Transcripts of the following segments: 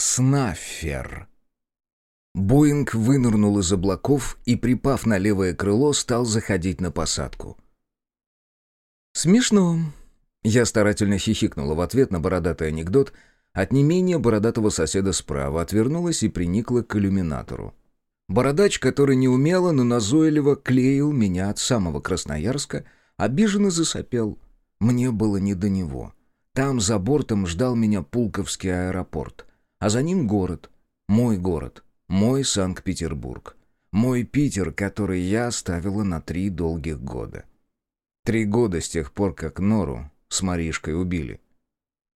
Снафер. Боинг вынырнул из облаков и, припав на левое крыло, стал заходить на посадку. «Смешно». Я старательно хихикнула в ответ на бородатый анекдот, от не менее бородатого соседа справа отвернулась и приникла к иллюминатору. Бородач, который неумело, но назойливо клеил меня от самого Красноярска, обиженно засопел. Мне было не до него. Там за бортом ждал меня Пулковский аэропорт, а за ним город, мой город, мой Санкт-Петербург, мой Питер, который я оставила на три долгих года. Три года с тех пор, как Нору с Маришкой убили.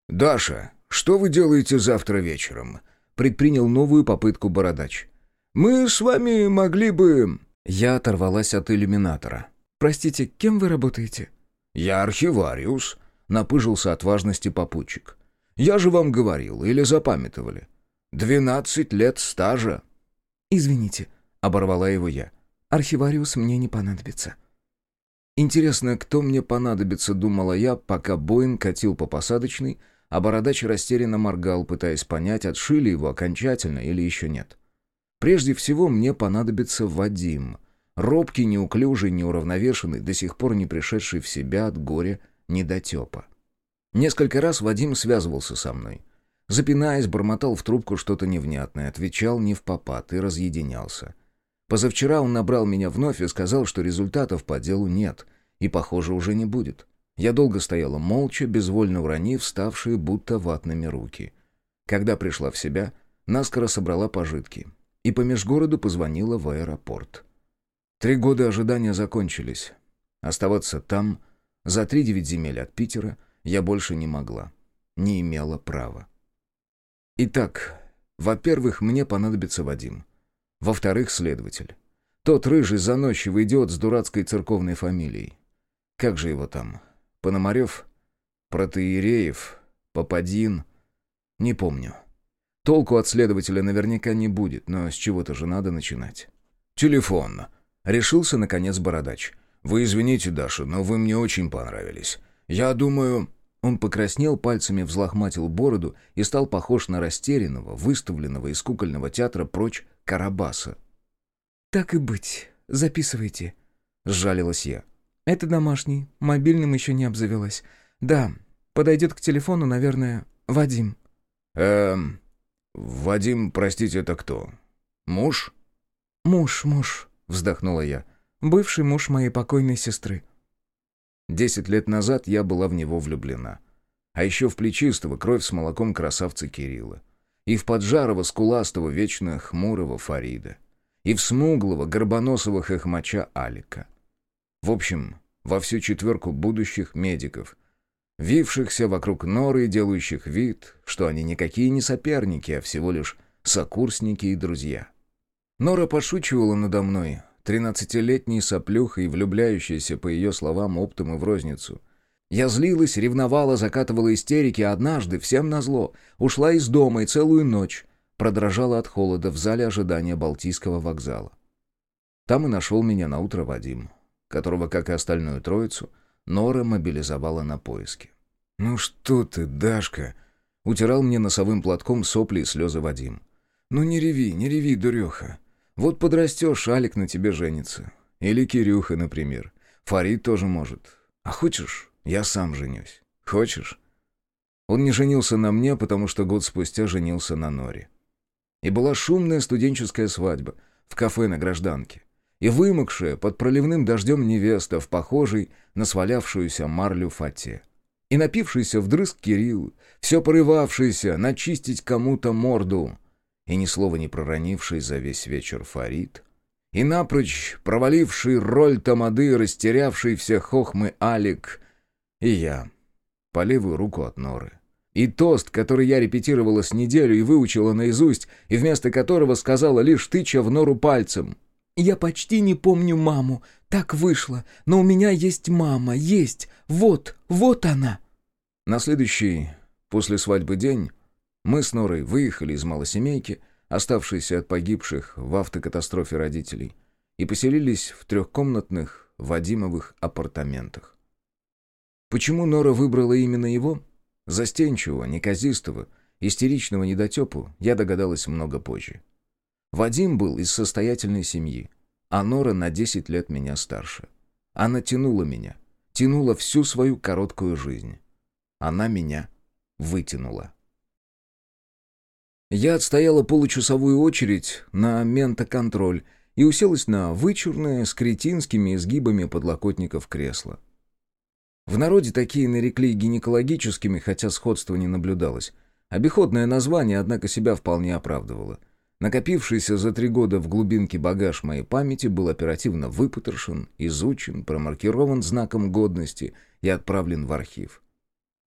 «Даша, что вы делаете завтра вечером?» предпринял новую попытку Бородач. Мы с вами могли бы...» Я оторвалась от иллюминатора. «Простите, кем вы работаете?» «Я архивариус», — напыжился от важности попутчик. «Я же вам говорил, или запамятовали. Двенадцать лет стажа». «Извините», — оборвала его я. «Архивариус мне не понадобится». Интересно, кто мне понадобится, думала я, пока Боинг катил по посадочной, а бородач растерянно моргал, пытаясь понять, отшили его окончательно или еще нет. Прежде всего мне понадобится Вадим. Робкий, неуклюжий, неуравновешенный, до сих пор не пришедший в себя от горя недотепа. Несколько раз Вадим связывался со мной. Запинаясь, бормотал в трубку что-то невнятное, отвечал не в попад и разъединялся. Позавчера он набрал меня вновь и сказал, что результатов по делу нет, и, похоже, уже не будет. Я долго стояла молча, безвольно уронив ставшие будто ватными руки. Когда пришла в себя, наскоро собрала пожитки и по межгороду позвонила в аэропорт. Три года ожидания закончились. Оставаться там, за три девять земель от Питера, я больше не могла. Не имела права. Итак, во-первых, мне понадобится Вадим. Во-вторых, следователь. Тот рыжий заносчивый идиот с дурацкой церковной фамилией. Как же его там? Пономарев? Протеереев? Попадин? Не помню. Толку от следователя наверняка не будет, но с чего-то же надо начинать. «Телефон!» — решился, наконец, бородач. «Вы извините, Даша, но вы мне очень понравились. Я думаю...» Он покраснел, пальцами взлохматил бороду и стал похож на растерянного, выставленного из кукольного театра прочь Карабаса. «Так и быть. Записывайте», — сжалилась я. «Это домашний, мобильным еще не обзавелась. Да, подойдет к телефону, наверное, Вадим». «Эм, «Вадим, простите, это кто? Муж?» «Муж, муж», — вздохнула я. «Бывший муж моей покойной сестры». Десять лет назад я была в него влюблена. А еще в плечистого, кровь с молоком красавца Кирилла. И в поджарого, скуластого, вечно хмурого Фарида. И в смуглого, горбоносого хохмача Алика. В общем, во всю четверку будущих медиков, вившихся вокруг норы и делающих вид, что они никакие не соперники, а всего лишь сокурсники и друзья. Нора подшучивала надо мной, тринадцатилетней соплюхой, влюбляющейся, по ее словам, оптом и в розницу. Я злилась, ревновала, закатывала истерики, а однажды, всем назло, ушла из дома и целую ночь продрожала от холода в зале ожидания Балтийского вокзала. Там и нашел меня на утро Вадим, которого, как и остальную троицу, Нора мобилизовала на поиски. «Ну что ты, Дашка?» — утирал мне носовым платком сопли и слезы Вадим. «Ну не реви, не реви, дуреха. Вот подрастешь, Алик на тебе женится. Или Кирюха, например. Фарид тоже может. А хочешь, я сам женюсь. Хочешь?» Он не женился на мне, потому что год спустя женился на Норе. И была шумная студенческая свадьба в кафе на Гражданке и вымокшая под проливным дождем невеста в похожей на свалявшуюся марлю фате. И напившийся вдрызг Кирилл, все порывавшийся начистить кому-то морду, и ни слова не проронивший за весь вечер Фарид, и напрочь проваливший роль тамады, растерявший все хохмы Алик, и я, по левую руку от норы. И тост, который я репетировала с неделю и выучила наизусть, и вместо которого сказала лишь тыча в нору пальцем — я почти не помню маму. Так вышло. Но у меня есть мама. Есть. Вот. Вот она. На следующий, после свадьбы день, мы с Норой выехали из малосемейки, оставшейся от погибших в автокатастрофе родителей, и поселились в трехкомнатных Вадимовых апартаментах. Почему Нора выбрала именно его? Застенчивого, неказистого Истеричного недотепу я догадалась много позже. Вадим был из состоятельной семьи, а Нора на 10 лет меня старше. Она тянула меня, тянула всю свою короткую жизнь. Она меня вытянула. Я отстояла получасовую очередь на ментоконтроль и уселась на вычурное с кретинскими изгибами подлокотников кресло. В народе такие нарекли гинекологическими, хотя сходства не наблюдалось. Обиходное название, однако, себя вполне оправдывало. Накопившийся за три года в глубинке багаж моей памяти был оперативно выпотрошен, изучен, промаркирован знаком годности и отправлен в архив.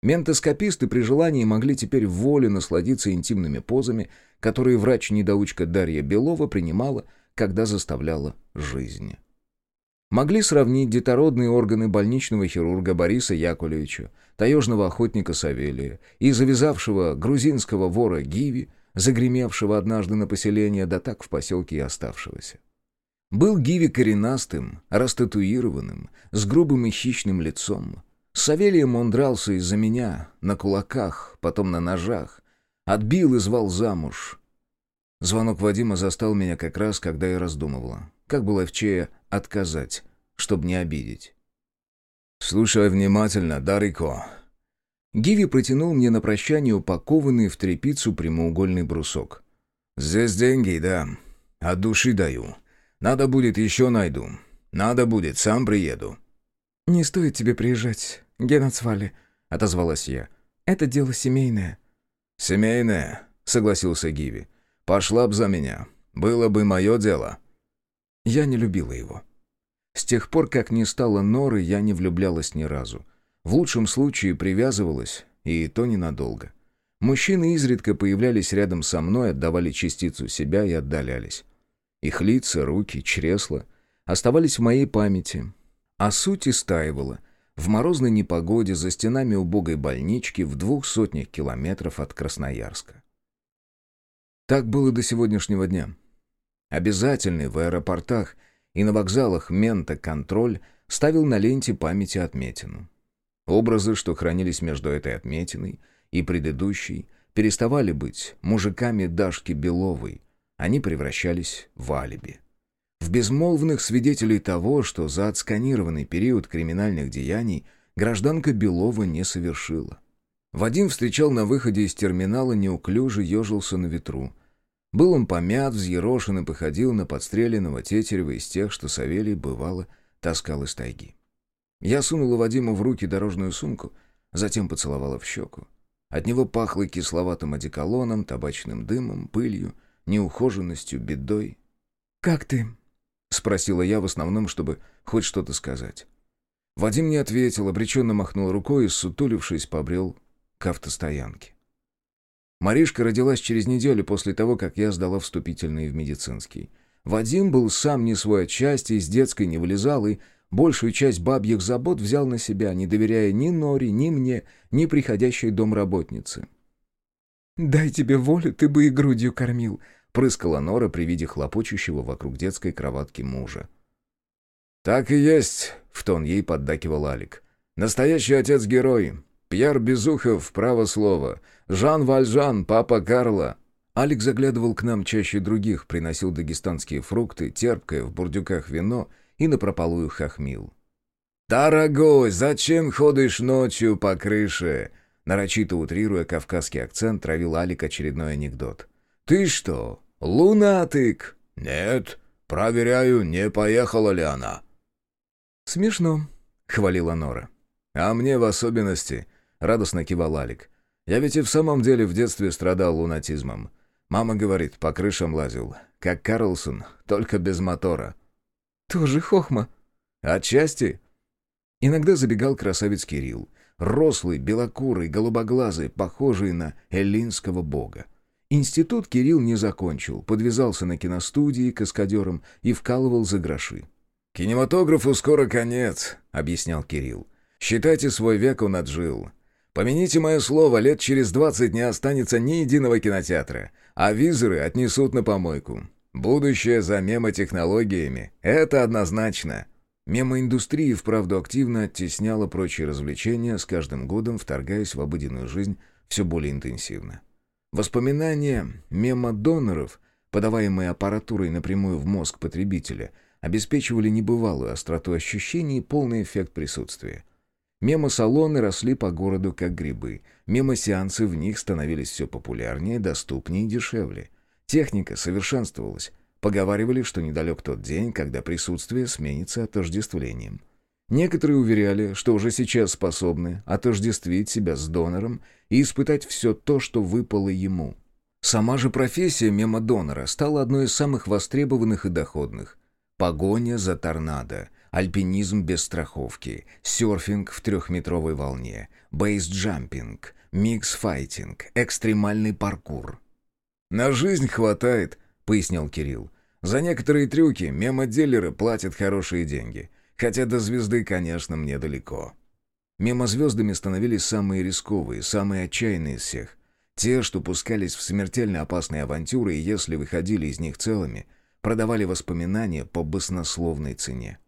Ментоскописты при желании могли теперь в воле насладиться интимными позами, которые врач-недоучка Дарья Белова принимала, когда заставляла жизнь. Могли сравнить детородные органы больничного хирурга Бориса Яковлевича, таежного охотника Савелия и завязавшего грузинского вора Гиви, загремевшего однажды на поселение, да так в поселке и оставшегося. Был Гиви коренастым, растатуированным, с грубым и хищным лицом, с Савелием он дрался из-за меня, на кулаках, потом на ножах. Отбил и звал замуж. Звонок Вадима застал меня как раз, когда я раздумывала. Как было Левчея отказать, чтобы не обидеть? «Слушай внимательно, Дарико». Гиви протянул мне на прощание упакованный в тряпицу прямоугольный брусок. «Здесь деньги, да. От души даю. Надо будет, еще найду. Надо будет, сам приеду». «Не стоит тебе приезжать. Генацвали», — отозвалась я. «Это дело семейное». «Семейное», — согласился Гиви. «Пошла б за меня. Было бы мое дело». Я не любила его. С тех пор, как не стало Норы, я не влюблялась ни разу. В лучшем случае привязывалась, и то ненадолго. Мужчины изредка появлялись рядом со мной, отдавали частицу себя и отдалялись. Их лица, руки, чресла оставались в моей памяти, а суть истаивала — в морозной непогоде за стенами убогой больнички в двух сотнях километров от Красноярска. Так было до сегодняшнего дня. Обязательный в аэропортах и на вокзалах мента-контроль ставил на ленте памяти отметину. Образы, что хранились между этой отметиной и предыдущей, переставали быть мужиками Дашки Беловой, они превращались в алиби в безмолвных свидетелей того, что за отсканированный период криминальных деяний гражданка Белова не совершила. Вадим встречал на выходе из терминала неуклюже ежился на ветру. Был он помят, взъерошен и походил на подстреленного тетерева из тех, что Савелий, бывало, таскал из тайги. Я сунула Вадиму в руки дорожную сумку, затем поцеловала в щеку. От него пахло кисловатым одеколоном, табачным дымом, пылью, неухоженностью, бедой. «Как ты?» — спросила я в основном, чтобы хоть что-то сказать. Вадим не ответил, обреченно махнул рукой и, сутулившись, побрел к автостоянке. Маришка родилась через неделю после того, как я сдала вступительные в медицинский. Вадим был сам не свой отчасти, из детской не вылезал и большую часть бабьих забот взял на себя, не доверяя ни Норе, ни мне, ни приходящей домработнице. «Дай тебе волю, ты бы и грудью кормил», прыскала Нора при виде хлопочущего вокруг детской кроватки мужа. «Так и есть», — в тон ей поддакивал Алик. «Настоящий отец-герой. Пьер Безухов, право слово. Жан Вальжан, папа Карла». Алик заглядывал к нам чаще других, приносил дагестанские фрукты, терпкое в бурдюках вино и напропалую хохмил. «Дорогой, зачем ходишь ночью по крыше?» Нарочито утрируя кавказский акцент, травил Алик очередной анекдот. «Ты что, «Лунатик!» «Нет, проверяю, не поехала ли она». «Смешно», — хвалила Нора. «А мне в особенности», — радостно кивал Алик. «Я ведь и в самом деле в детстве страдал лунатизмом. Мама говорит, по крышам лазил, как Карлсон, только без мотора». «Тоже хохма». «Отчасти». Иногда забегал красавец Кирилл, рослый, белокурый, голубоглазый, похожий на эллинского бога. Институт Кирилл не закончил, подвязался на киностудии каскадером и вкалывал за гроши. «Кинематографу скоро конец», — объяснял Кирилл. «Считайте, свой век он отжил. Помяните мое слово, лет через двадцать не останется ни единого кинотеатра, а визоры отнесут на помойку. Будущее за мемотехнологиями — это однозначно». Мемоиндустрия вправду активно оттесняла прочие развлечения, с каждым годом вторгаясь в обыденную жизнь все более интенсивно. Воспоминания мемодоноров, подаваемые аппаратурой напрямую в мозг потребителя, обеспечивали небывалую остроту ощущений и полный эффект присутствия. Мемосалоны росли по городу как грибы. Мемосеансы в них становились все популярнее, доступнее и дешевле. Техника совершенствовалась. Поговаривали, что недалек тот день, когда присутствие сменится отождествлением. Некоторые уверяли, что уже сейчас способны отождествить себя с донором и испытать все то, что выпало ему. Сама же профессия мемодонора стала одной из самых востребованных и доходных. Погоня за торнадо, альпинизм без страховки, серфинг в трехметровой волне, бейсджампинг, микс-файтинг, экстремальный паркур. «На жизнь хватает», — пояснял Кирилл. «За некоторые трюки мемоделлеры платят хорошие деньги, хотя до звезды, конечно, мне далеко». Мемозвездами становились самые рисковые, самые отчаянные из всех. Те, что пускались в смертельно опасные авантюры и, если выходили из них целыми, продавали воспоминания по баснословной цене.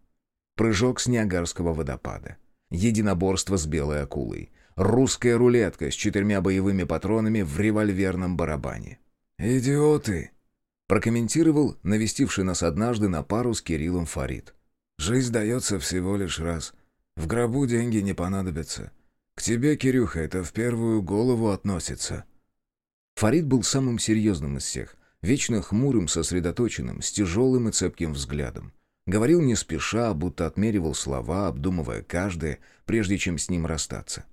Прыжок с Ниагарского водопада. Единоборство с белой акулой. Русская рулетка с четырьмя боевыми патронами в револьверном барабане. «Идиоты!» — прокомментировал навестивший нас однажды на пару с Кириллом Фарид. «Жизнь дается всего лишь раз. В гробу деньги не понадобятся. К тебе, Кирюха, это в первую голову относится». Фарид был самым серьезным из всех, вечно хмурым, сосредоточенным, с тяжелым и цепким взглядом. Говорил не спеша, будто отмеривал слова, обдумывая каждое, прежде чем с ним расстаться.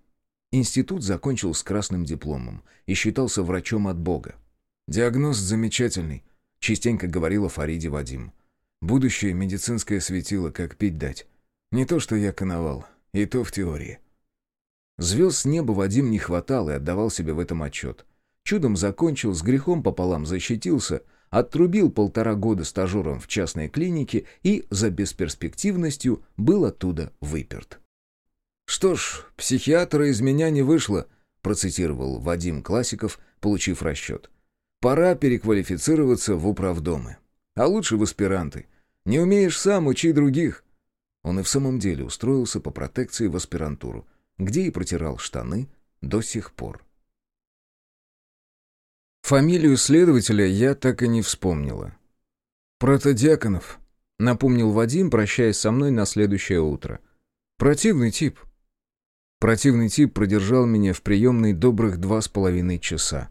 Институт закончил с красным дипломом и считался врачом от Бога. «Диагноз замечательный», — частенько говорил о Фариде Вадим. «Будущее медицинское светило, как пить дать. Не то, что я коновал, и то в теории». Звезд с неба Вадим не хватал и отдавал себе в этом отчет. Чудом закончил, с грехом пополам защитился — Отрубил полтора года стажером в частной клинике и за бесперспективностью был оттуда выперт. «Что ж, психиатра из меня не вышло», процитировал Вадим Классиков, получив расчет. «Пора переквалифицироваться в управдомы. А лучше в аспиранты. Не умеешь сам, учи других». Он и в самом деле устроился по протекции в аспирантуру, где и протирал штаны до сих пор. Фамилию следователя я так и не вспомнила. «Протодиаконов», — напомнил Вадим, прощаясь со мной на следующее утро. «Противный тип». Противный тип продержал меня в приемной добрых два с половиной часа.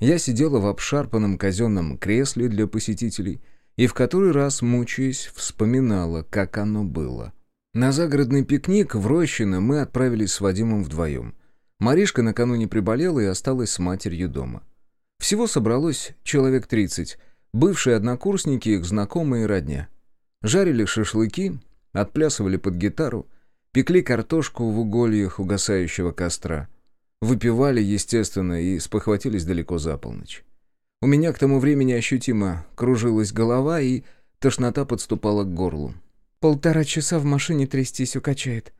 Я сидела в обшарпанном казенном кресле для посетителей и в который раз, мучаясь, вспоминала, как оно было. На загородный пикник в Рощино мы отправились с Вадимом вдвоем. Маришка накануне приболела и осталась с матерью дома. Всего собралось человек 30, бывшие однокурсники, их знакомые и родня. Жарили шашлыки, отплясывали под гитару, пекли картошку в угольях угасающего костра. Выпивали, естественно, и спохватились далеко за полночь. У меня к тому времени ощутимо кружилась голова, и тошнота подступала к горлу. «Полтора часа в машине трястись укачает.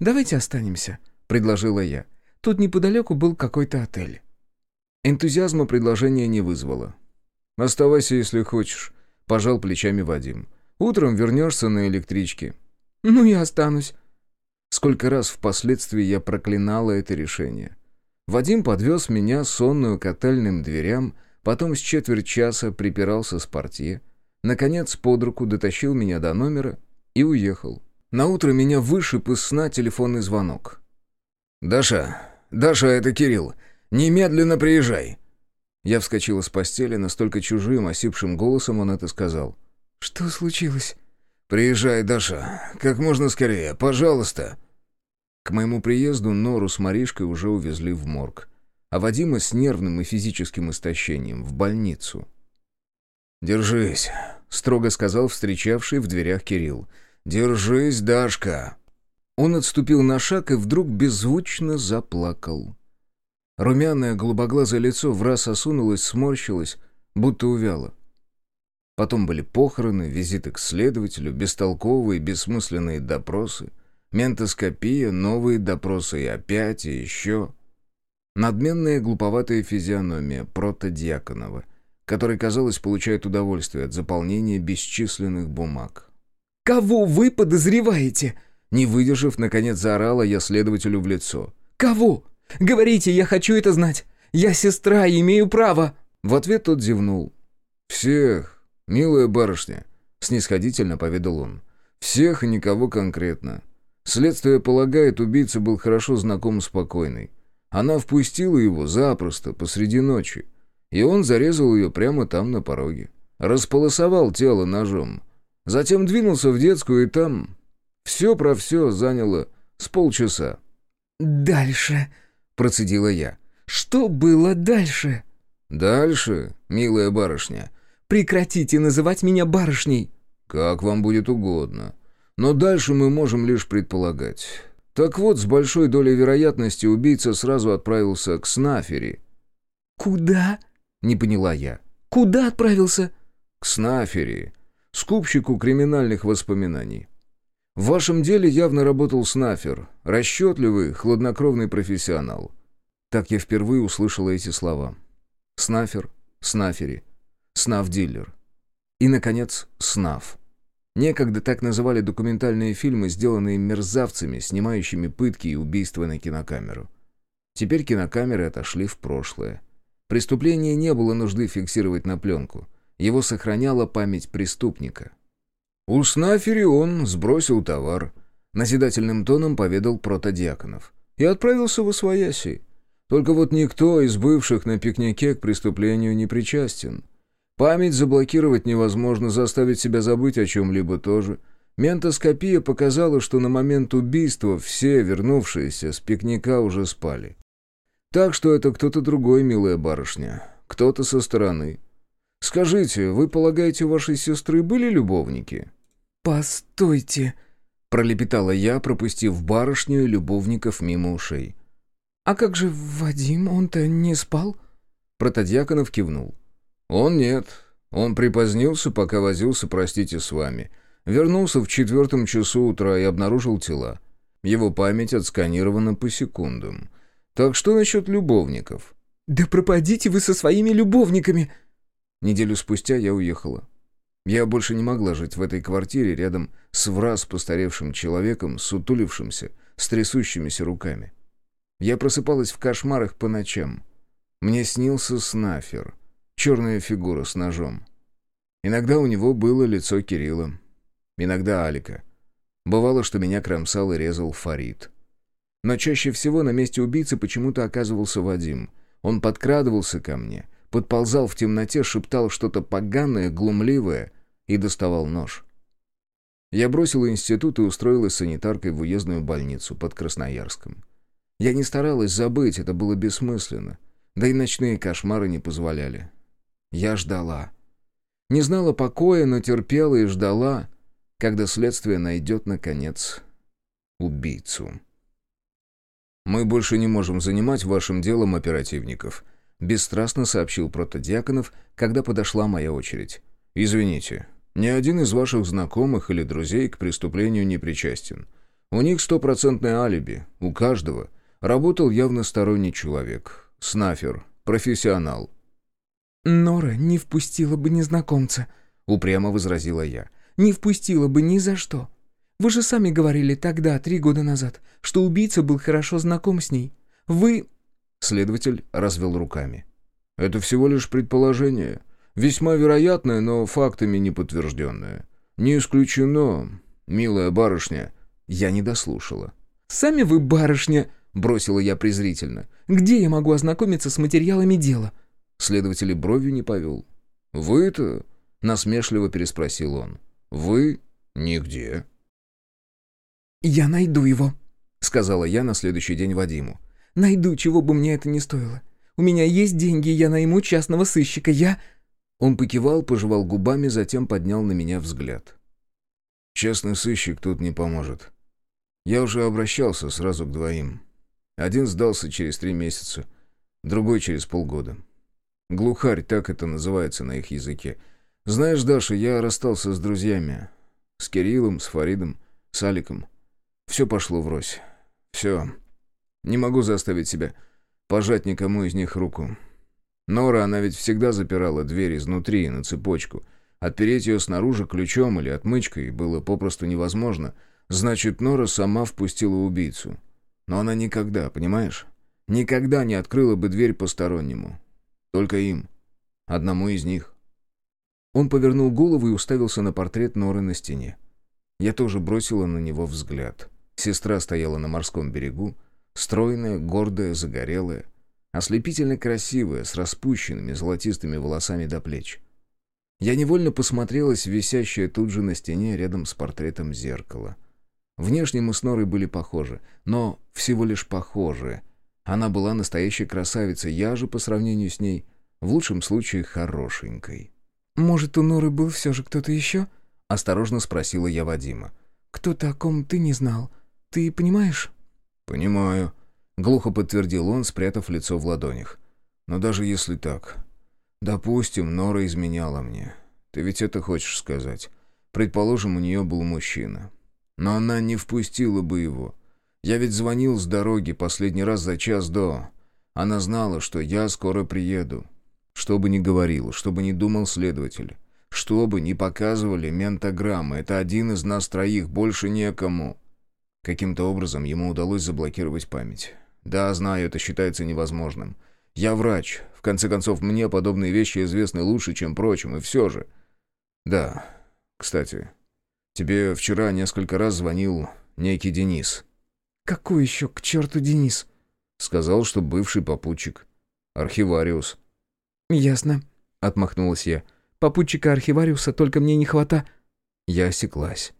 Давайте останемся», — предложила я. Тут неподалеку был какой-то отель. Энтузиазма предложение не вызвало. «Оставайся, если хочешь», — пожал плечами Вадим. «Утром вернешься на электричке». «Ну, я останусь». Сколько раз впоследствии я проклинала это решение. Вадим подвез меня сонную к отельным дверям, потом с четверть часа припирался с портье, наконец под руку дотащил меня до номера и уехал. Наутро меня вышиб из сна телефонный звонок. «Даша, Даша, это Кирилл. Немедленно приезжай!» Я вскочила с постели, настолько чужим, осипшим голосом он это сказал. «Что случилось?» «Приезжай, Даша, как можно скорее, пожалуйста!» К моему приезду Нору с Маришкой уже увезли в морг, а Вадима с нервным и физическим истощением в больницу. «Держись», — строго сказал встречавший в дверях Кирилл. «Держись, Дашка!» Он отступил на шаг и вдруг беззвучно заплакал. Румяное голубоглазое лицо в раз осунулось, сморщилось, будто увяло. Потом были похороны, визиты к следователю, бестолковые, бессмысленные допросы, ментоскопия, новые допросы и опять, и еще. Надменная глуповатая физиономия протодиаконова, который, казалось, получает удовольствие от заполнения бесчисленных бумаг. «Кого вы подозреваете?» Не выдержав, наконец заорала я следователю в лицо. «Кого? Говорите, я хочу это знать. Я сестра и имею право!» В ответ тот зевнул. «Всех, милая барышня», — снисходительно поведал он. «Всех и никого конкретно. Следствие полагает, убийца был хорошо знаком с покойной. Она впустила его запросто, посреди ночи. И он зарезал ее прямо там, на пороге. Располосовал тело ножом. Затем двинулся в детскую, и там... Все про все заняло с полчаса. «Дальше», — процедила я. «Что было дальше?» «Дальше, милая барышня». «Прекратите называть меня барышней». «Как вам будет угодно. Но дальше мы можем лишь предполагать. Так вот, с большой долей вероятности убийца сразу отправился к Снафери». «Куда?» — не поняла я. «Куда отправился?» «К Снафери, скупщику криминальных воспоминаний. В вашем деле явно работал Снафер, расчетливый, хладнокровный профессионал». Так я впервые услышала эти слова. Снафер, Снафери, Снаф-дилер. И, наконец, Снаф. Некогда так называли документальные фильмы, сделанные мерзавцами, снимающими пытки и убийства на кинокамеру. Теперь кинокамеры отошли в прошлое. Преступление не было нужды фиксировать на пленку. Его сохраняла память преступника. У Снафери он сбросил товар. Назидательным тоном поведал протодиаконов. И отправился в Освояси. Только вот никто из бывших на пикнике к преступлению не причастен. Память заблокировать невозможно, заставить себя забыть о чем-либо тоже. Ментоскопия показала, что на момент убийства все вернувшиеся с пикника уже спали. Так что это кто-то другой, милая барышня. Кто-то со стороны. Скажите, вы полагаете, у вашей сестры были любовники? «Постойте», — пролепетала я, пропустив барышню и любовников мимо ушей. «А как же Вадим? Он-то не спал?» Протодьяконов кивнул. «Он нет. Он припозднился, пока возился, простите, с вами. Вернулся в четвертом часу утра и обнаружил тела. Его память отсканирована по секундам. Так что насчет любовников?» «Да пропадите вы со своими любовниками!» Неделю спустя я уехала. Я больше не могла жить в этой квартире рядом с враз постаревшим человеком, сутулившимся, с трясущимися руками. Я просыпалась в кошмарах по ночам. Мне снился снафер, черная фигура с ножом. Иногда у него было лицо Кирилла, иногда Алика. Бывало, что меня кромсал и резал Фарид. Но чаще всего на месте убийцы почему-то оказывался Вадим. Он подкрадывался ко мне, подползал в темноте, шептал что-то поганое, глумливое и доставал нож. Я бросила институт и устроилась санитаркой в уездную больницу под Красноярском. Я не старалась забыть, это было бессмысленно. Да и ночные кошмары не позволяли. Я ждала. Не знала покоя, но терпела и ждала, когда следствие найдет, наконец, убийцу. «Мы больше не можем занимать вашим делом оперативников», бесстрастно сообщил протодиаконов, когда подошла моя очередь. «Извините, ни один из ваших знакомых или друзей к преступлению не причастен. У них стопроцентное алиби, у каждого — Работал явно сторонний человек. Снафер, профессионал. «Нора не впустила бы незнакомца», — упрямо возразила я. «Не впустила бы ни за что. Вы же сами говорили тогда, три года назад, что убийца был хорошо знаком с ней. Вы...» Следователь развел руками. «Это всего лишь предположение. Весьма вероятное, но фактами не подтвержденное. Не исключено, милая барышня». Я не дослушала. «Сами вы барышня», бросила я презрительно. «Где я могу ознакомиться с материалами дела?» Следователь бровью не повел. «Вы-то?» — насмешливо переспросил он. «Вы? Нигде». «Я найду его», — сказала я на следующий день Вадиму. «Найду, чего бы мне это ни стоило. У меня есть деньги, я найму частного сыщика, я...» Он покивал, пожевал губами, затем поднял на меня взгляд. «Частный сыщик тут не поможет. Я уже обращался сразу к двоим. Один сдался через три месяца, другой через полгода. Глухарь, так это называется на их языке. Знаешь, Даша, я расстался с друзьями. С Кириллом, с Фаридом, с Аликом. Все пошло врозь. Все. Не могу заставить себя пожать никому из них руку. Нора, она ведь всегда запирала дверь изнутри на цепочку. Отпереть ее снаружи ключом или отмычкой было попросту невозможно. Значит, Нора сама впустила убийцу. Но она никогда, понимаешь? никогда не открыла бы дверь постороннему. Только им. Одному из них. Он повернул голову и уставился на портрет Норы на стене. Я тоже бросила на него взгляд. Сестра стояла на морском берегу, стройная, гордая, загорелая, ослепительно красивая, с распущенными золотистыми волосами до плеч. Я невольно посмотрелась в висящее тут же на стене рядом с портретом зеркало. Внешне мы с Норой были похожи, но всего лишь похожи. Она была настоящей красавицей, я же, по сравнению с ней, в лучшем случае, хорошенькой. «Может, у Норы был все же кто-то еще?» — осторожно спросила я Вадима. «Кто-то, о ком ты не знал. Ты понимаешь?» «Понимаю», — глухо подтвердил он, спрятав лицо в ладонях. «Но даже если так, Допустим, Нора изменяла мне. Ты ведь это хочешь сказать. Предположим, у нее был мужчина. Но она не впустила бы его. Я ведь звонил с дороги последний раз за час до. Она знала, что я скоро приеду. Что бы ни говорил, что бы ни думал следователь. Что бы ни показывали ментограммы, это один из нас троих, больше некому. Каким-то образом ему удалось заблокировать память. Да, знаю, это считается невозможным. Я врач. В конце концов, мне подобные вещи известны лучше, чем прочим, и все же... Да, кстати, тебе вчера несколько раз звонил некий Денис. «Какой еще к черту Денис?» Сказал, что бывший попутчик. Архивариус. «Ясно», — отмахнулась я. «Попутчика Архивариуса только мне не хвата...» Я осеклась.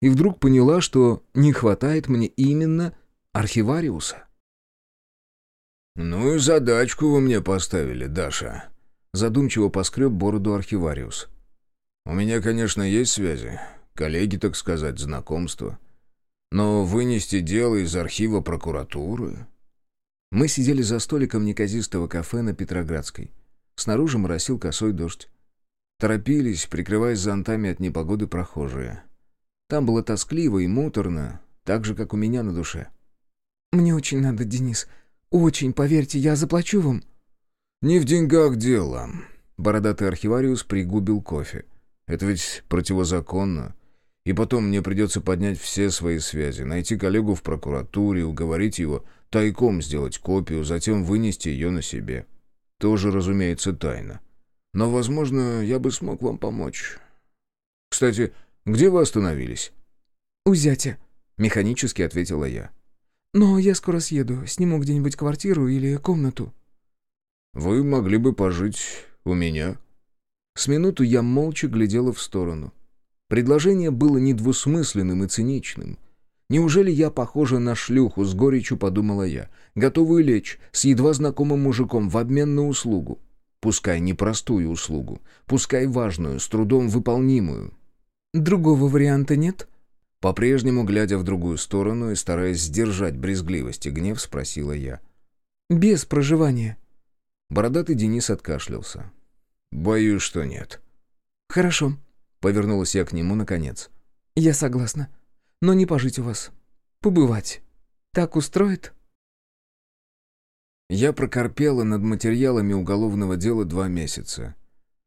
И вдруг поняла, что не хватает мне именно Архивариуса. «Ну и задачку вы мне поставили, Даша», — задумчиво поскреб бороду архивариус. «У меня, конечно, есть связи, коллеги, так сказать, знакомства. Но вынести дело из архива прокуратуры...» Мы сидели за столиком неказистого кафе на Петроградской. Снаружи моросил косой дождь. Торопились, прикрываясь зонтами от непогоды прохожие. Там было тоскливо и муторно, так же, как у меня на душе. «Мне очень надо, Денис», «Очень, поверьте, я заплачу вам». «Не в деньгах дело». Бородатый архивариус пригубил кофе. «Это ведь противозаконно. И потом мне придется поднять все свои связи, найти коллегу в прокуратуре, уговорить его тайком сделать копию, затем вынести ее на себе. Тоже, разумеется, тайна. Но, возможно, я бы смог вам помочь. Кстати, где вы остановились?» «У зятя», — механически ответила я. Но я скоро съеду, сниму где-нибудь квартиру или комнату». «Вы могли бы пожить у меня». С минуту я молча глядела в сторону. Предложение было недвусмысленным и циничным. «Неужели я похожа на шлюху?» — с горечью подумала я. «Готовую лечь с едва знакомым мужиком в обмен на услугу. Пускай непростую услугу, пускай важную, с трудом выполнимую». «Другого варианта нет?» По-прежнему, глядя в другую сторону и стараясь сдержать брезгливость и гнев, спросила я. «Без проживания». Бородатый Денис откашлялся. «Боюсь, что нет». «Хорошо», — повернулась я к нему наконец. «Я согласна. Но не пожить у вас. Побывать. Так устроит?» Я прокорпела над материалами уголовного дела два месяца.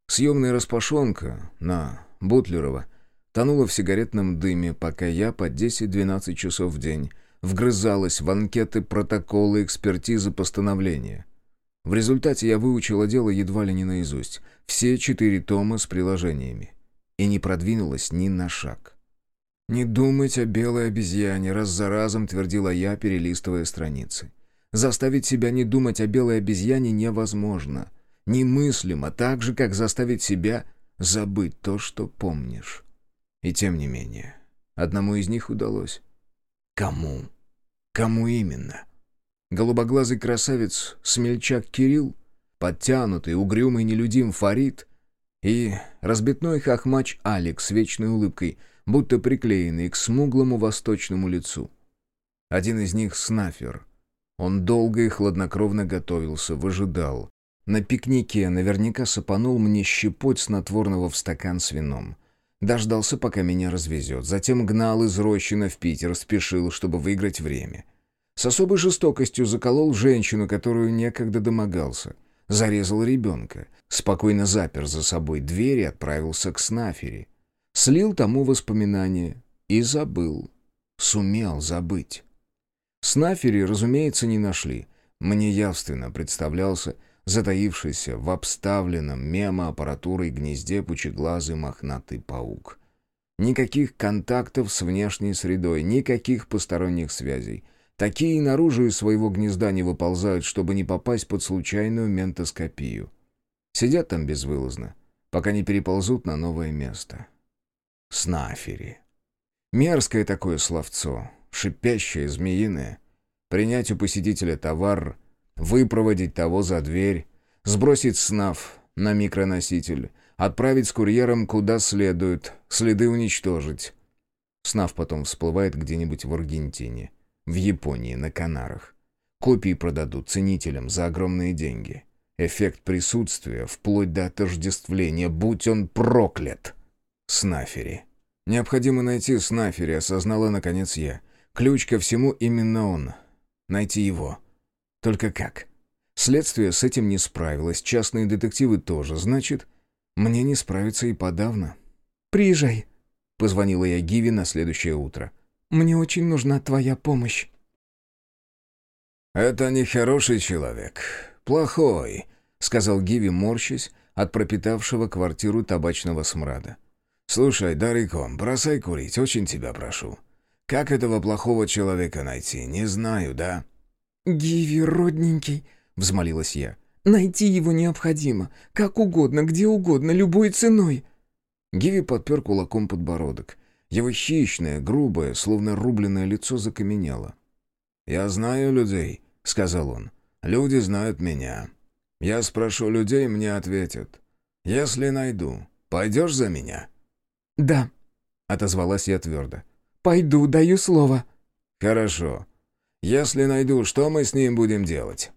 Съемная распашонка на Бутлерова — тонула в сигаретном дыме, пока я по 10-12 часов в день вгрызалась в анкеты, протоколы, экспертизы, постановления. В результате я выучила дело едва ли не наизусть, все четыре тома с приложениями, и не продвинулась ни на шаг. «Не думать о белой обезьяне», — раз за разом твердила я, перелистывая страницы. «Заставить себя не думать о белой обезьяне невозможно. Немыслимо, так же, как заставить себя забыть то, что помнишь». И тем не менее, одному из них удалось. Кому? Кому именно? Голубоглазый красавец, смельчак Кирилл, подтянутый, угрюмый, нелюдим Фарид и разбитной хохмач Алекс с вечной улыбкой, будто приклеенный к смуглому восточному лицу. Один из них — Снафер. Он долго и хладнокровно готовился, выжидал. На пикнике наверняка сапанул мне щепоть снотворного в стакан с вином — Дождался, пока меня развезет. Затем гнал из Рощина в Питер, спешил, чтобы выиграть время. С особой жестокостью заколол женщину, которую некогда домогался. Зарезал ребенка. Спокойно запер за собой дверь и отправился к Снафере. Слил тому воспоминания и забыл. Сумел забыть. Снафери, разумеется, не нашли. мне явственно представлялся затаившийся в обставленном мемо-аппаратурой гнезде пучеглазый мохнатый паук. Никаких контактов с внешней средой, никаких посторонних связей. Такие наружу из своего гнезда не выползают, чтобы не попасть под случайную ментоскопию. Сидят там безвылазно, пока не переползут на новое место. Снафери. Мерзкое такое словцо, шипящее, змеиное. Принять у посетителя товар, выпроводить того за дверь, сбросить снаф на микроноситель, отправить с курьером куда следует, следы уничтожить. Снаф потом всплывает где-нибудь в Аргентине, в Японии, на Канарах. Копии продадут ценителям за огромные деньги. Эффект присутствия, вплоть до отождествления, будь он проклят. Снафери. Необходимо найти Снафери, осознала наконец я. Ключ ко всему именно он. Найти его. Только как? Следствие с этим не справилось, частные детективы тоже. Значит, мне не справиться и подавно. «Приезжай», — позвонила я Гиви на следующее утро. «Мне очень нужна твоя помощь». «Это не хороший человек. Плохой», — сказал Гиви, морщась от пропитавшего квартиру табачного смрада. «Слушай, Дариком, бросай курить, очень тебя прошу. Как этого плохого человека найти, не знаю, да?» «Гиви, родненький», — взмолилась я. «Найти его необходимо. Как угодно, где угодно, любой ценой». Гиви подпер кулаком подбородок. Его хищное, грубое, словно рубленное лицо закаменело. «Я знаю людей», — сказал он. «Люди знают меня. Я спрошу людей, мне ответят. Если найду, пойдешь за меня?» «Да», — отозвалась я твердо. «Пойду, даю слово». «Хорошо. Если найду, что мы с ним будем делать?»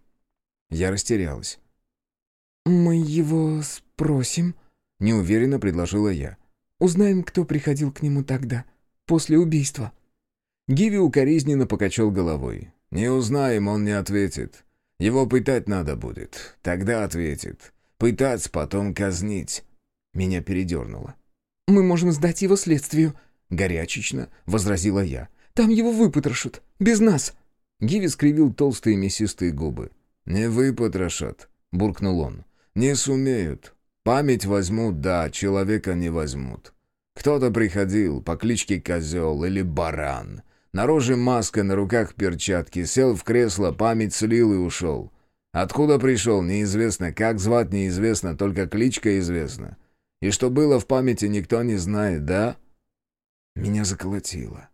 Я растерялась. «Мы его спросим», — неуверенно предложила я. «Узнаем, кто приходил к нему тогда, после убийства». Гиви укоризненно покачал головой. «Не узнаем, он не ответит. Его пытать надо будет. Тогда ответит. Пытать, потом казнить». Меня передернуло. «Мы можем сдать его следствию», — горячечно возразила я. «Там его выпотрошат. Без нас». Гиви скривил толстые мясистые губы. «Не выпотрошат», — буркнул он. «Не сумеют. Память возьмут, да, человека не возьмут. Кто-то приходил по кличке Козел или Баран. На роже маска, на руках перчатки, сел в кресло, память слил и ушел. Откуда пришел, неизвестно, как звать неизвестно, только кличка известна. И что было в памяти, никто не знает, да?» Меня заколотило.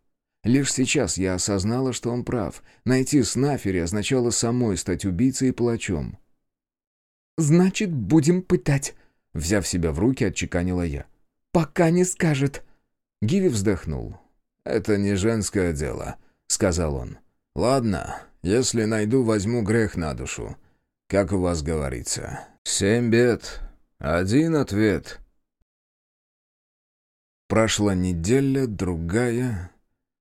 Лишь сейчас я осознала, что он прав. Найти Снафери означало самой стать убийцей и палачом. «Значит, будем пытать», — взяв себя в руки, отчеканила я. «Пока не скажет». Гиви вздохнул. «Это не женское дело», — сказал он. «Ладно, если найду, возьму грех на душу. Как у вас говорится. Семь бед, один ответ». Прошла неделя, другая.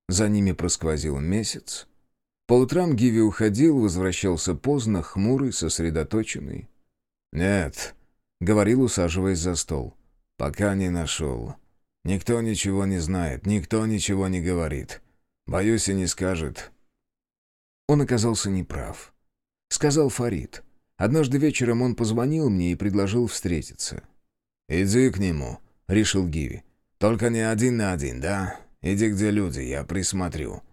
За ними просквозил месяц. По утрам Гиви уходил, возвращался поздно, хмурый, сосредоточенный. «Нет», — говорил, усаживаясь за стол, — «пока не нашел. Никто ничего не знает, никто ничего не говорит. Боюсь, и не скажет». Он оказался неправ. Сказал Фарид. Однажды вечером он позвонил мне и предложил встретиться. «Иди к нему», — решил Гиви. «Только не один на один, да? Иди, где люди, я присмотрю».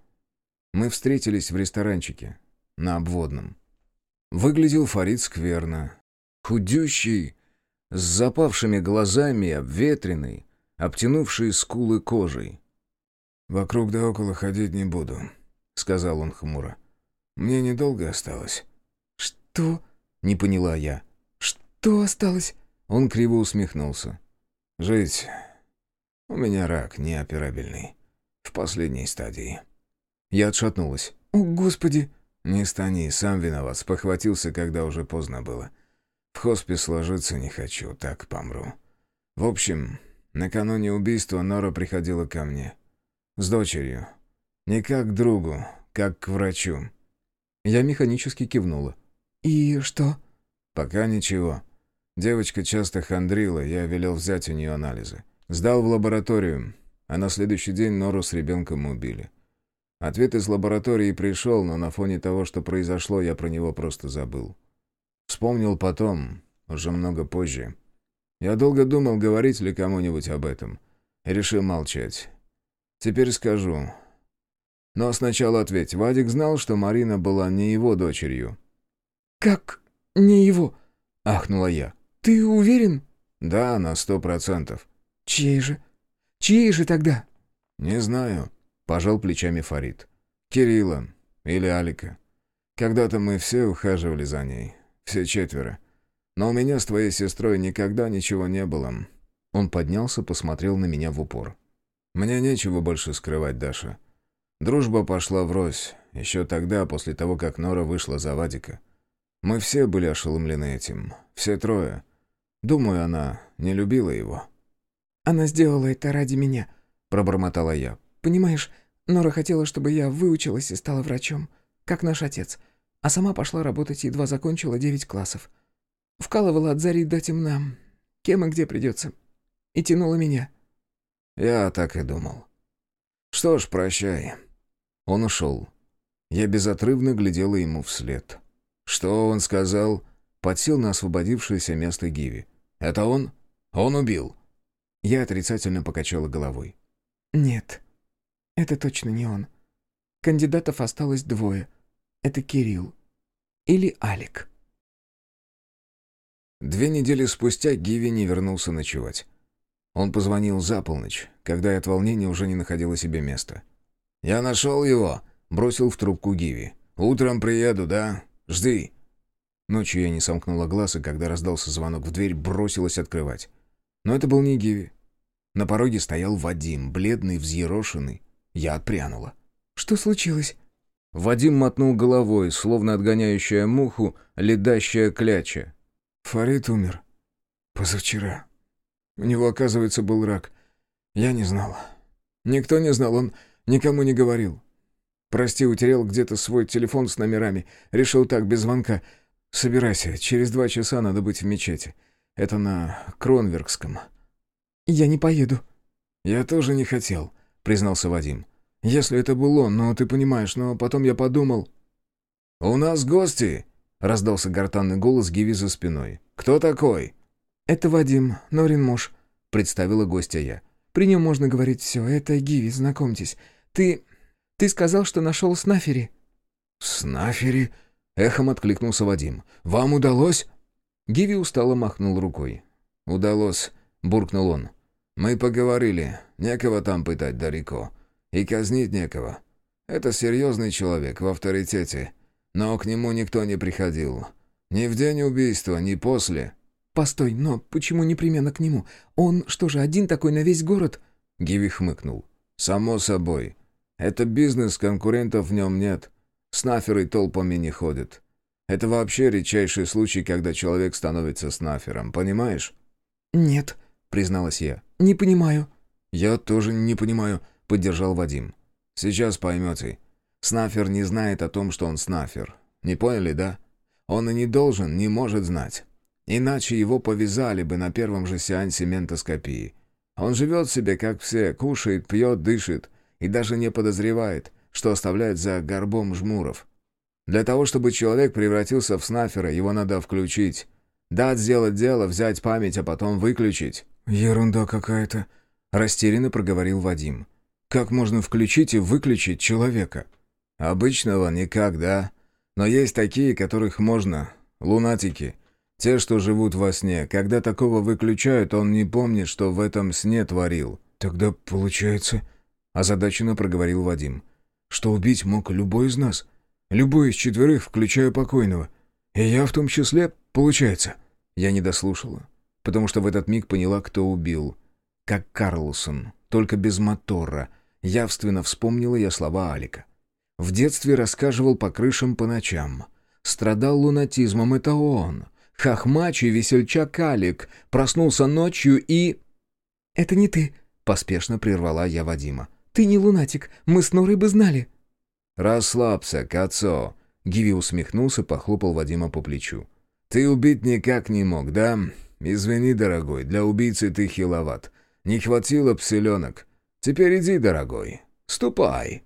Мы встретились в ресторанчике, на обводном. Выглядел Фарид скверно. Худющий, с запавшими глазами, обветренный, обтянувший скулы кожей. «Вокруг да около ходить не буду», — сказал он хмуро. «Мне недолго осталось». «Что?» — не поняла я. «Что осталось?» Он криво усмехнулся. «Жить у меня рак неоперабельный. В последней стадии. Я отшатнулась. «О, Господи!» «Не стани, сам виноват. Спохватился, когда уже поздно было. В хоспис ложиться не хочу, так помру. В общем, накануне убийства Нора приходила ко мне. С дочерью. Не как к другу, как к врачу». Я механически кивнула. «И что?» «Пока ничего. Девочка часто хандрила, я велел взять у нее анализы. Сдал в лабораторию, а на следующий день Нору с ребенком убили. Ответ из лаборатории пришел, но на фоне того, что произошло, я про него просто забыл. Вспомнил потом, уже много позже. Я долго думал, говорить ли кому-нибудь об этом. И решил молчать. Теперь скажу. Но сначала ответь. Вадик знал, что Марина была не его дочерью? «Как не его?» — ахнула я. «Ты уверен?» «Да, на сто процентов». «Чьей же? Чьей же тогда?» «Не знаю», — пожал плечами Фарид. «Кирилла или Алика. Когда-то мы все ухаживали за ней, все четверо. Но у меня с твоей сестрой никогда ничего не было». Он поднялся, посмотрел на меня в упор. «Мне нечего больше скрывать, Даша. Дружба пошла врозь, еще тогда, после того, как Нора вышла за Вадика. Мы все были ошеломлены этим, все трое. Думаю, она не любила его». «Она сделала это ради меня», — пробормотала я. «Понимаешь, Нора хотела, чтобы я выучилась и стала врачом, как наш отец, а сама пошла работать, едва закончила девять классов. Вкалывала от зари до темна, кем и где придется, и тянула меня». «Я так и думал. Что ж, прощай». Он ушел. Я безотрывно глядела ему вслед. «Что он сказал?» Подсел на освободившееся место Гиви. «Это он? Он убил?» Я отрицательно покачала головой. «Нет, это точно не он. Кандидатов осталось двое. Это Кирилл. Или Алик». Две недели спустя Гиви не вернулся ночевать. Он позвонил за полночь, когда я от волнения уже не находила себе места. «Я нашел его», — бросил в трубку Гиви. «Утром приеду, да? Жди». Ночью я не сомкнула глаз, и когда раздался звонок в дверь, бросилась открывать. Но это был не Гиви. На пороге стоял Вадим, бледный, взъерошенный. Я отпрянула. «Что случилось?» Вадим мотнул головой, словно отгоняющая муху, ледащая кляча. «Фарид умер. Позавчера. У него, оказывается, был рак. Я не знал. Никто не знал, он никому не говорил. Прости, утерял где-то свой телефон с номерами. Решил так, без звонка. Собирайся, через два часа надо быть в мечети. Это на Кронверкском». «Я не поеду». «Я тоже не хотел», — признался Вадим. «Если это был он, но ты понимаешь, но потом я подумал...» «У нас гости!» — раздался гортанный голос Гиви за спиной. «Кто такой?» «Это Вадим, Норин муж», — представила гостя я. «При нем можно говорить все. Это Гиви, знакомьтесь. Ты... ты сказал, что нашел Снафери». «Снафери?» — эхом откликнулся Вадим. «Вам удалось?» Гиви устало махнул рукой. «Удалось», — буркнул он. «Мы поговорили. Некого там пытать далеко. И казнить некого. Это серьезный человек, в авторитете. Но к нему никто не приходил. Ни в день убийства, ни после». «Постой, но почему непременно к нему? Он что же, один такой на весь город?» Гиви хмыкнул. «Само собой. Это бизнес, конкурентов в нем нет. Снаферы толпами не ходят. Это вообще редчайший случай, когда человек становится снафером, понимаешь?» «Нет», — призналась я. «Не понимаю». «Я тоже не понимаю», — поддержал Вадим. «Сейчас поймете. Снафер не знает о том, что он снафер. Не поняли, да? Он и не должен, не может знать. Иначе его повязали бы на первом же сеансе ментоскопии. Он живет себе, как все, кушает, пьет, дышит и даже не подозревает, что оставляет за горбом жмуров. Для того, чтобы человек превратился в снафера, его надо включить. Дать сделать дело, взять память, а потом выключить. «Ерунда какая-то», — растерянно проговорил Вадим. «Как можно включить и выключить человека?» «Обычного никак, да. Но есть такие, которых можно. Лунатики. Те, что живут во сне. Когда такого выключают, он не помнит, что в этом сне творил». «Тогда получается...» — озадаченно проговорил Вадим. «Что убить мог любой из нас? Любой из четверых, включая покойного. И я в том числе, получается». Я не дослушала, потому что в этот миг поняла, кто убил. Как Карлсон, только без мотора. Явственно вспомнила я слова Алика. В детстве рассказывал по крышам по ночам. Страдал лунатизмом, это он. Хохмач и весельчак Алик. Проснулся ночью и... «Это не ты», — поспешно прервала я Вадима. «Ты не лунатик, мы с Норой бы знали». «Расслабься, Кацо», — Гиви усмехнулся, похлопал Вадима по плечу. «Ты убить никак не мог, да? Извини, дорогой, для убийцы ты хиловат. Не хватило пселенок. Теперь иди, дорогой, ступай».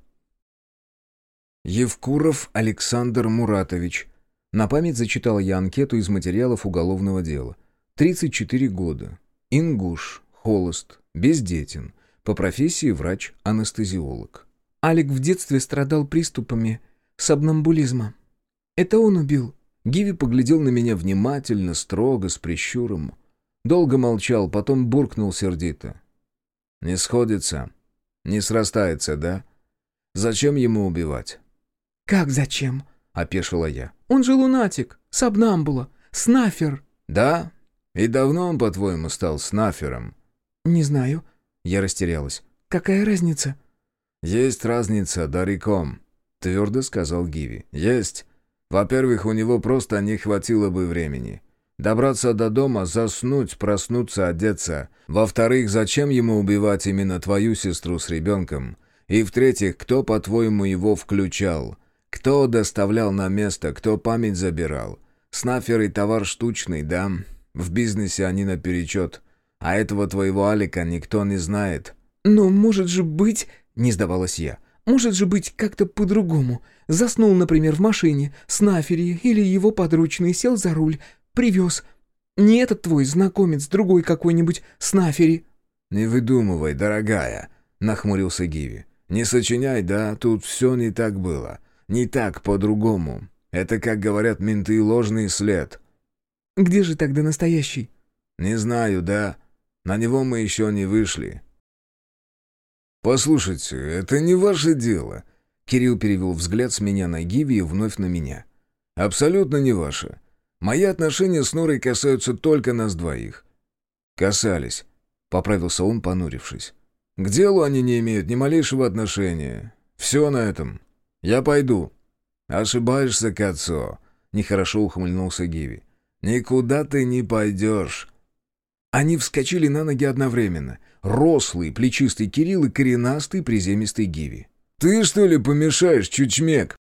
Евкуров Александр Муратович. На память зачитала я анкету из материалов уголовного дела. 34 года. Ингуш, холост, бездетен. По профессии врач-анестезиолог. Алик в детстве страдал приступами сомнамбулизма. Это он убил. Гиви поглядел на меня внимательно, строго, с прищуром. Долго молчал, потом буркнул сердито. «Не сходится. Не срастается, да? Зачем ему убивать?» «Как зачем?» — опешила я. «Он же лунатик, сабнамбула, снафер». «Да? И давно он, по-твоему, стал снафером?» «Не знаю». Я растерялась. «Какая разница?» «Есть разница, Дариком», — твердо сказал Гиви. «Есть. Во-первых, у него просто не хватило бы времени. Добраться до дома, заснуть, проснуться, одеться. Во-вторых, зачем ему убивать именно твою сестру с ребенком? И в-третьих, кто, по-твоему, его включал? Кто доставлял на место, кто память забирал? Снаферы товар штучный, да? В бизнесе они наперечет. А этого твоего Алика никто не знает. «Но может же быть...» — не сдавалась я. «Может же быть как-то по-другому. Заснул, например, в машине, снафере или его подручный сел за руль, Привез. Не этот твой знакомец, другой какой-нибудь снафери». «Не выдумывай, дорогая», — нахмурился Гиви. «Не сочиняй, да, тут все не так было. Не так, по-другому. Это, как говорят менты, ложный след». «Где же тогда настоящий?» «Не знаю, да. На него мы еще не вышли». «Послушайте, это не ваше дело». Кирилл перевел взгляд с меня на Гиви и вновь на меня. «Абсолютно не ваше. Мои отношения с Норой касаются только нас двоих». «Касались», — поправился он, понурившись. «К делу они не имеют ни малейшего отношения. Все на этом. Я пойду». «Ошибаешься, Кацо», — нехорошо ухмыльнулся Гиви. «Никуда ты не пойдешь». Они вскочили на ноги одновременно. Рослый, плечистый Кирилл и коренастый, приземистый Гиви. «Ты, что ли, помешаешь, чучмек?»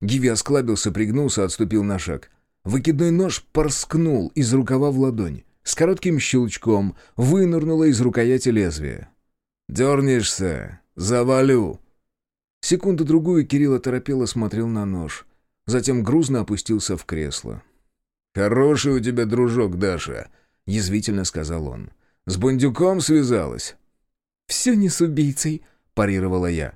Гиви осклабился, пригнулся, отступил на шаг. Выкидной нож порскнул из рукава в ладонь. С коротким щелчком вынырнуло из рукояти лезвия. «Дернешься! Завалю!» Секунду-другую Кирилл оторопело смотрел на нож. Затем грузно опустился в кресло. «Хороший у тебя дружок, Даша», — язвительно сказал он. «С бандюком связалась?» «Все не с убийцей», — парировала я.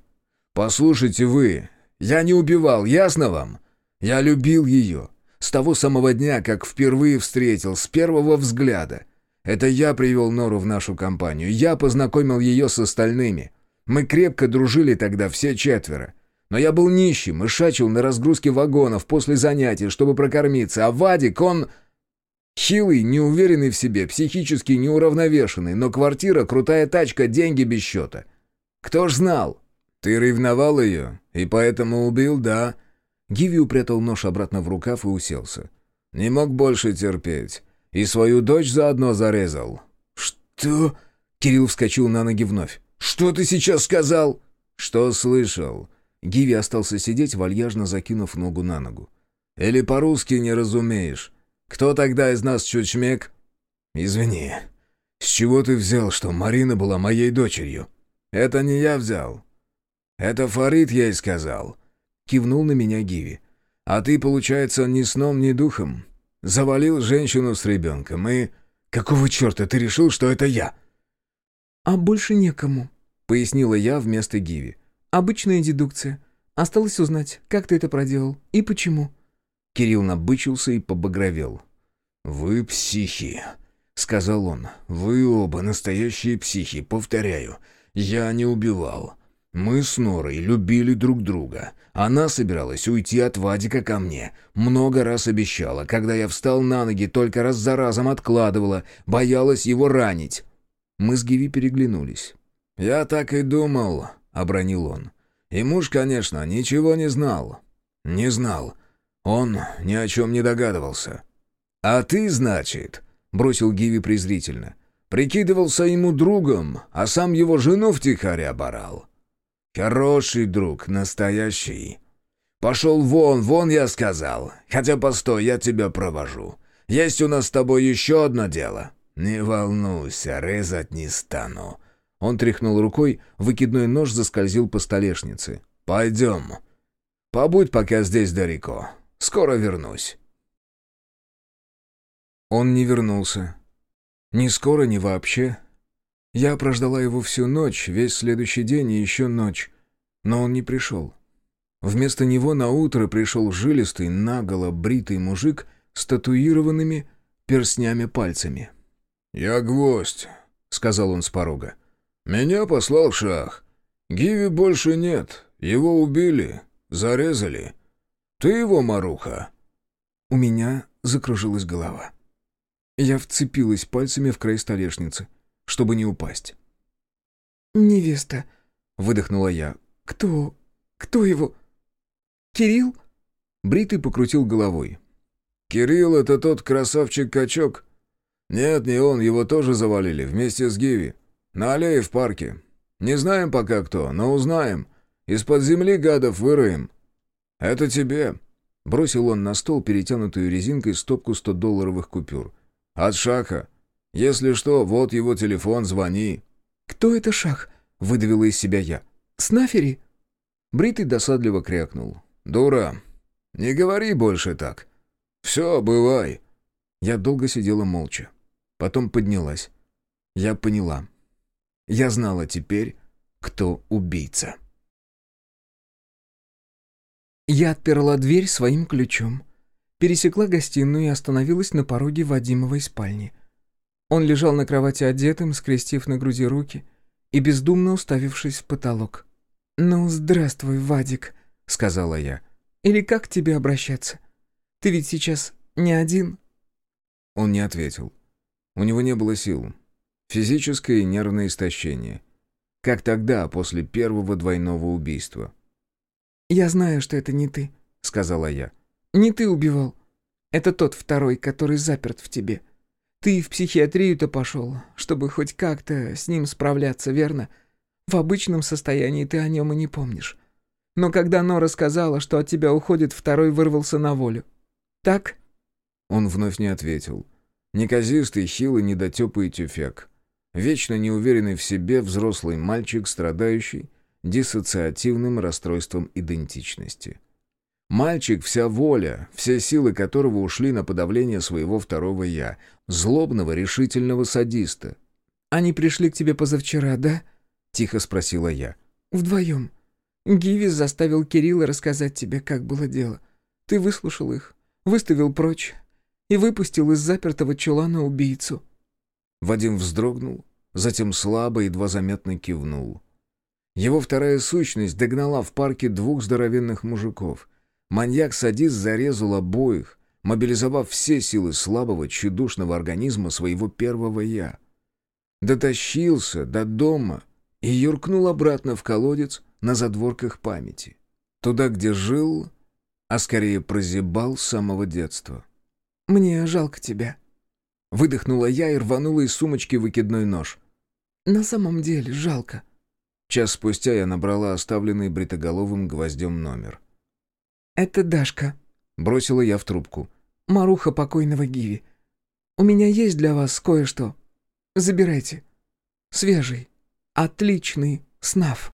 «Послушайте вы, я не убивал, ясно вам? Я любил ее. С того самого дня, как впервые встретил, с первого взгляда. Это я привел Нору в нашу компанию, я познакомил ее с остальными. Мы крепко дружили тогда все четверо. Но я был нищим и шачил на разгрузке вагонов после занятий, чтобы прокормиться, а Вадик, он... Хилый, неуверенный в себе, психически неуравновешенный, но квартира, крутая тачка, деньги без счета. Кто ж знал? Ты ревновал ее и поэтому убил, да? Гиви упрятал нож обратно в рукав и уселся. «Не мог больше терпеть. И свою дочь заодно зарезал». «Что?» Кирилл вскочил на ноги вновь. «Что ты сейчас сказал?» «Что слышал?» Гиви остался сидеть, вальяжно закинув ногу на ногу. «Или по-русски не разумеешь? Кто тогда из нас чучмек?» «Извини. С чего ты взял, что Марина была моей дочерью?» «Это не я взял. Это Фарид ей сказал. Кивнул на меня Гиви. «А ты, получается, ни сном, ни духом? Завалил женщину с ребенком и... Какого черта ты решил, что это я?» «А больше некому», — пояснила я вместо Гиви. «Обычная дедукция. Осталось узнать, как ты это проделал и почему». Кирилл набычился и побагровел. «Вы психи», — сказал он. «Вы оба настоящие психи, повторяю. Я не убивал. Мы с Норой любили друг друга. Она собиралась уйти от Вадика ко мне. Много раз обещала. Когда я встал на ноги, только раз за разом откладывала. Боялась его ранить. Мы с Гиви переглянулись. «Я так и думал», — обронил он. «И муж, конечно, ничего не знал». «Не знал. Он ни о чем не догадывался». «А ты, значит», — бросил Гиви презрительно, — «прикидывался ему другом, а сам его жену втихаря барал». Хороший друг, настоящий. Пошел вон, вон, я сказал. Хотя постой, я тебя провожу. Есть у нас с тобой еще одно дело. Не волнуйся, резать не стану. Он тряхнул рукой, выкидной нож заскользил по столешнице. «Пойдем». Побудь пока здесь далеко. Скоро вернусь». Он не вернулся. Ни скоро, ни вообще. Я прождала его всю ночь, весь следующий день и еще ночь. Но он не пришел. Вместо него на утро пришел жилистый, наголо бритый мужик с татуированными перстнями пальцами. «Я гвоздь», — сказал он с порога. «Меня послал Шах. Гиви больше нет. Его убили, зарезали. Ты его, Маруха?» У меня закружилась голова. Я вцепилась пальцами в край столешницы, чтобы не упасть. «Невеста», — выдохнула я. «Кто? Кто его? Кирилл?» Бритый покрутил головой. «Кирилл — это тот красавчик-качок?» «Нет, не он, его тоже завалили, вместе с Гиви. На аллее в парке. Не знаем пока кто, но узнаем. Из-под земли гадов выроем. Это тебе». Бросил он на стол перетянутую резинкой стопку 100-долларовых купюр. «От Шаха. Если что, вот его телефон, звони». «Кто это Шах?» — выдавила из себя я. «Снафери?» Бритый досадливо крякнул. «Дура, не говори больше так. Все, бывай». Я долго сидела молча. Потом поднялась. Я поняла. Я знала теперь, кто убийца. Я отперла дверь своим ключом, пересекла гостиную и остановилась на пороге Вадимовой спальни. Он лежал на кровати одетым, скрестив на груди руки и бездумно уставившись в потолок. «Ну, здравствуй, Вадик», — сказала я. «Или как к тебе обращаться? Ты ведь сейчас не один?» Он не ответил. У него не было сил. Физическое и нервное истощение. Как тогда, после первого двойного убийства. «Я знаю, что это не ты», — сказала я. «Не ты убивал. Это тот второй, который заперт в тебе. Ты в психиатрию-то пошел, чтобы хоть как-то с ним справляться, верно? В обычном состоянии ты о нем и не помнишь. Но когда Нора сказала, что от тебя уходит, второй вырвался на волю. Так?» Он вновь не ответил. Неказистый, хилый, недотепый тюфяк. Вечно неуверенный в себе взрослый мальчик, страдающий диссоциативным расстройством идентичности. Мальчик, вся воля, все силы которого ушли на подавление своего второго «я», злобного, решительного садиста. «Они пришли к тебе позавчера, да?» — тихо спросила я. «Вдвоем. Гивис заставил Кирилла рассказать тебе, как было дело. Ты выслушал их, выставил прочь и выпустил из запертого чулана убийцу». Вадим вздрогнул, затем слабо, едва заметно кивнул. Его вторая сущность догнала в парке двух здоровенных мужиков. Маньяк-садист зарезал обоих, мобилизовав все силы слабого, тщедушного организма своего первого «я». Дотащился до дома и юркнул обратно в колодец на задворках памяти. Туда, где жил, а скорее прозябал с самого детства. «Мне жалко тебя», — выдохнула я и рванула из сумочки выкидной нож. «На самом деле жалко». Час спустя я набрала оставленный бритоголовым гвоздем номер. «Это Дашка», — бросила я в трубку. «Маруха покойного Гиви. У меня есть для вас кое-что. Забирайте. Свежий, отличный снаф».